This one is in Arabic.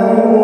now